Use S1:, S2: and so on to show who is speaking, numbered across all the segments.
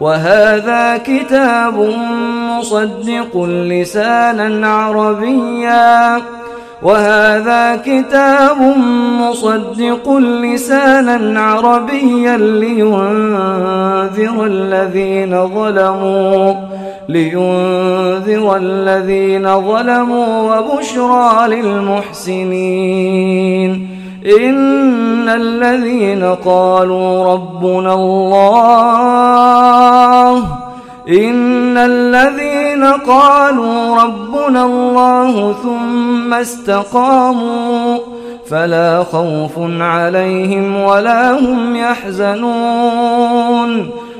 S1: وهذا كتاب مصدق لسانا عربيا. وهذا كتاب مصدق لسانا عربيا لينذر الذين ظلموا لينذر الذين ظلموا وبشرى للمحسنين. إن الذين قالوا ربنا الله إن الذين قالوا ربنا الله ثم استقاموا فلا خوف عليهم ولا هم يحزنون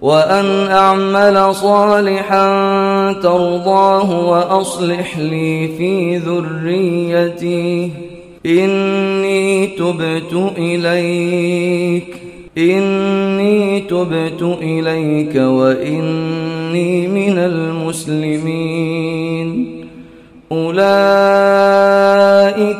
S1: وأن أعمل صالحا ترضاه وأصلح لي في ذريتي. إني تبت إليك. إني تبت إليك وإني من المسلمين. أولئك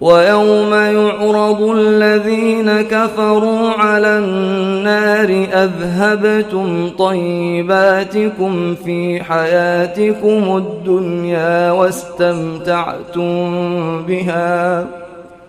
S1: ويوم يعرض الذين كفروا على النار أذهبتم طيباتكم في حياتكم الدنيا واستمتعتم بها